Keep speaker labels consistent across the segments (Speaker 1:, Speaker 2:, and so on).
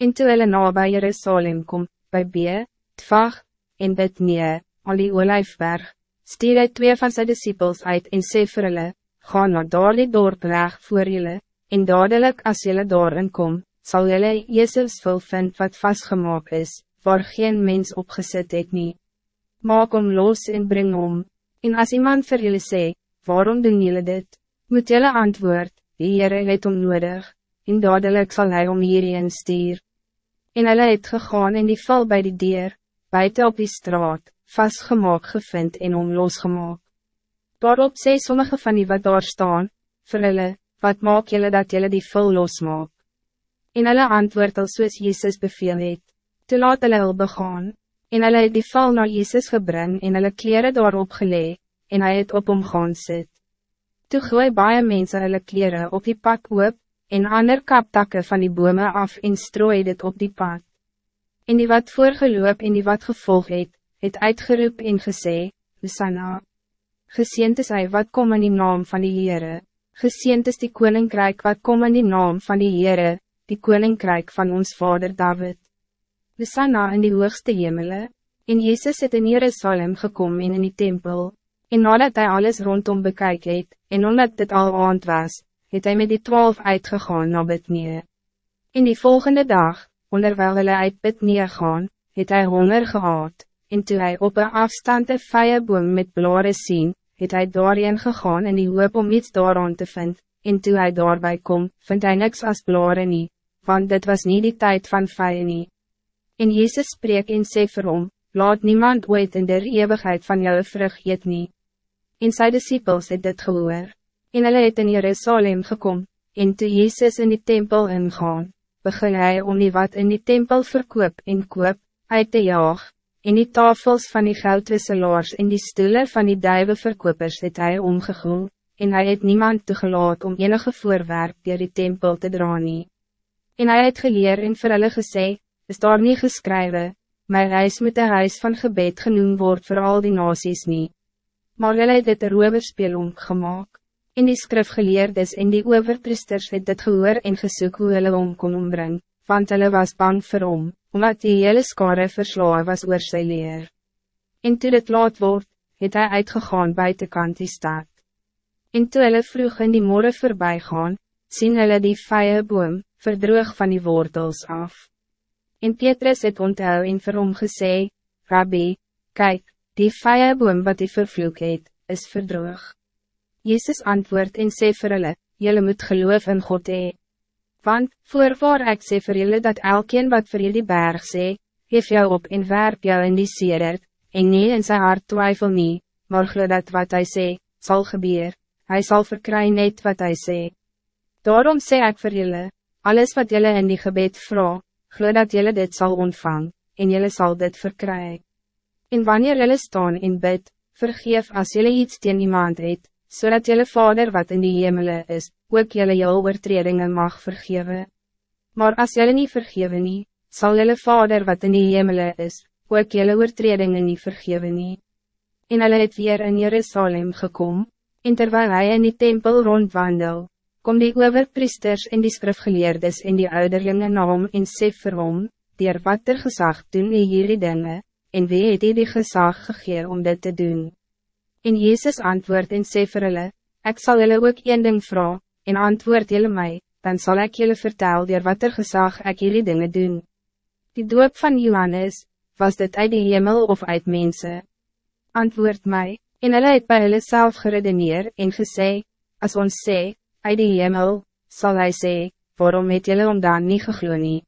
Speaker 1: En toe hulle na by Jerusalem kom, by B, Tvag, en Betnee, al die olijfberg, stuur hy twee van sy disciples uit en sê vir hulle, ga na daar die dorp reg voor julle, en dadelijk as julle daarin kom, sal julle Jezusvul vind wat vastgemaak is, waar geen mens opgezet het nie. Maak om los en bring om, en as iemand vir julle sê, waarom doen julle dit, moet julle antwoord, die Heere het om nodig, en dadelijk zal hij om hierheen stuur. En hulle het gegaan in die val bij die dier, buiten op die straat, vastgemaak gevind en om losgemaak. Daarop sê sommige van die wat daar staan, vir hulle, wat maak julle dat julle die vul losmaak? En hulle antwoord al soos Jezus beveel het, toe laat hulle hulle begaan, en hulle het die val naar Jezus gebring en hulle kleren daarop gelee, en hij het op hom gaan sit. Toe gooi baie mense hulle kleren op die pad oop, en ander kaptakke van die bome af en strooi dit op die pad. En die wat voorgeloop en die wat gevolg het, het uitgeroep en gesê, Hosanna. Geseend is hy wat kom in die naam van die Heere, geseend is die koninkrijk wat kom in die naam van die Heere, die koninkrijk van ons vader David. Hosanna in die hoogste hemele, en Jezus het in Jerusalem gekomen en in die tempel, en nadat hij alles rondom bekyk het, en omdat dit al aand was, het hij met die twaalf uitgegaan na Bethnie. In die volgende dag, onderwijl hulle uit bid neergaan, het hy honger gehad, en toe hy op een afstand een vijenboom met blare sien, het hy daarin gegaan in die hoop om iets daaraan te vind, en toe hy daarbij kom, vind hy niks als blare nie, want dit was niet die tijd van vijen nie. En Jezus spreek en sê vir hom, laat niemand ooit in der eeuwigheid van jou vrug eet nie. En sy disciples het dit gehoor, en hulle het in Jerusalem gekom, en toe Jezus in die tempel ingaan, begin hij om die wat in die tempel verkoop en koop, uit te jaag, en die tafels van die geldwisselaars en die stoelen van die duivenverkopers het hij omgegoel, en hij het niemand toegelaat om enige voorwerp dier die tempel te dra nie. En hij het geleer en vir hulle gesê, is daar nie geskrywe, my reis moet een huis van gebed genoemd word voor al die nasies nie. Maar hulle het dit een roverspeel omgemaak. In die skrifgeleerdes en die overpriesters het dit gehoor en gesoek hoe hulle om kon ombring, want hulle was bang vir hom, omdat die hele skare verslaan was oor sy leer. En toe dit laat word, het hy uitgegaan buitenkant die stad. En toe hulle vroeg in die morgen voorbij gaan, sien hulle die vije boom, verdroog van die wortels af. En Petrus het onthou en vir hom gesê, Rabbi, kijk, die vije boom wat hij vervloek het, is verdroog. Jezus antwoord en sê vir hulle, Julle moet geloof in God hee. Want, voorwaar ek sê vir julle dat elkeen wat vir jullie berg sê, geef jou op en werp jou in die sedert, en nie in sy hart twijfel nie, maar glo dat wat hij sê, zal gebeur, hij zal verkry net wat hij sê. Daarom sê ik vir julle, alles wat jullie in die gebed vraag, glo dat jullie dit zal ontvang, en jullie zal dit verkry. En wanneer jullie staan in bid, vergeef als jullie iets teen iemand het, zodat so jullie vader wat in die hemelen is, ook jullie jou oortredingen mag vergeven. Maar als jullie niet vergeven nie, zal jullie vader wat in die hemelen is, ook jullie oortredingen niet vergeven nie. En hulle het weer in Jerusalem gekomen, en terwijl hij in die tempel rondwandel, kom die overpriesters en die skrifgeleerdes en die ouderlinge na hom en sê vir hom, dier wat er gezag doen die hierdie dinge, en wie het die gezag gegee om dit te doen. En Jezus antwoord en sê vir hulle, Ek sal julle ook een ding vraag, en antwoord julle mij, dan zal ik jullie vertel dier wat er gezag ek jullie dingen doen. Die doop van Johannes, was dit uit die hemel of uit mensen? Antwoord mij, en hulle het by hulle self geredeneer en gesê, as ons sê, uit die hemel, zal hij sê, waarom het julle om dan nie geglo nie?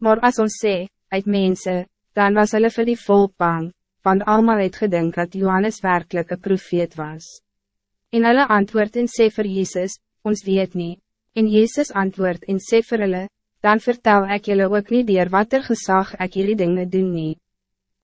Speaker 1: Maar as ons sê, uit mensen, dan was hulle vir die volk bang want allemaal het gedink dat Johannes werkelijk een profeet was. En hulle antwoord en sê vir Jezus, ons weet niet. En Jezus antwoord en sê vir hulle, dan vertel ik jullie ook niet dier wat er gezag ek jullie dingen doen niet.